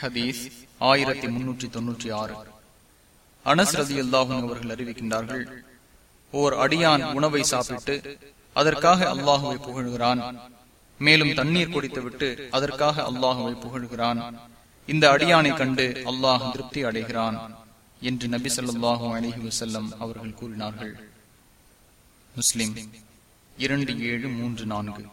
ஹதீஸ் ஆயிரத்தி முன்னூற்றி தொன்னூற்றி ஆறு. அனஸ் ரதி அல்லாஹும் அவர்கள் அறிவிக்கின்றார்கள் ஓர் அடியான் உணவை சாப்பிட்டு அதற்காக அல்லாஹுவை புகழ்கிறான். மேலும் தண்ணீர் குடித்துவிட்டு அதற்காக அல்லாஹுவை புகழ்கிறான். இந்த அடியானை கண்டு அல்லாஹ் திருப்தி அடைகிறான் என்று நபி சொல்லாஹு அலஹி வசல்லம் அவர்கள் கூறினார்கள். முஸ்லிம் இரண்டு ஏழு மூன்று நான்கு.